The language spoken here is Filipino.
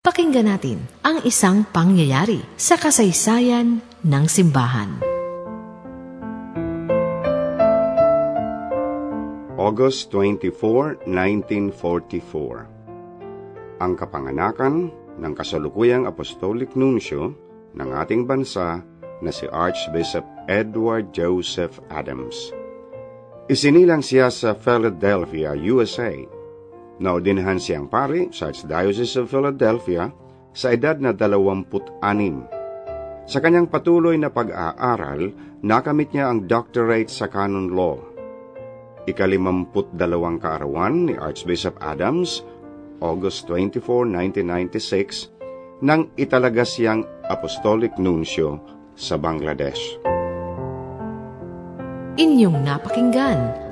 Pakinggan natin ang isang pangyayari sa kasaysayan ng simbahan. August 24, 1944 Ang kapanganakan ng kasalukuyang apostolic nuncio ng ating bansa na si Archbishop Edward Joseph Adams. Isinilang siya sa Philadelphia, USA Naordinahan siyang pari sa Archdiocese of Philadelphia sa edad na 26. Sa kanyang patuloy na pag-aaral, nakamit niya ang doctorate sa canon law. Ikalimamput dalawang kaarawan ni Archbishop Adams, August 24, 1996, nang italaga siyang apostolic nuncio sa Bangladesh. Inyong napakinggan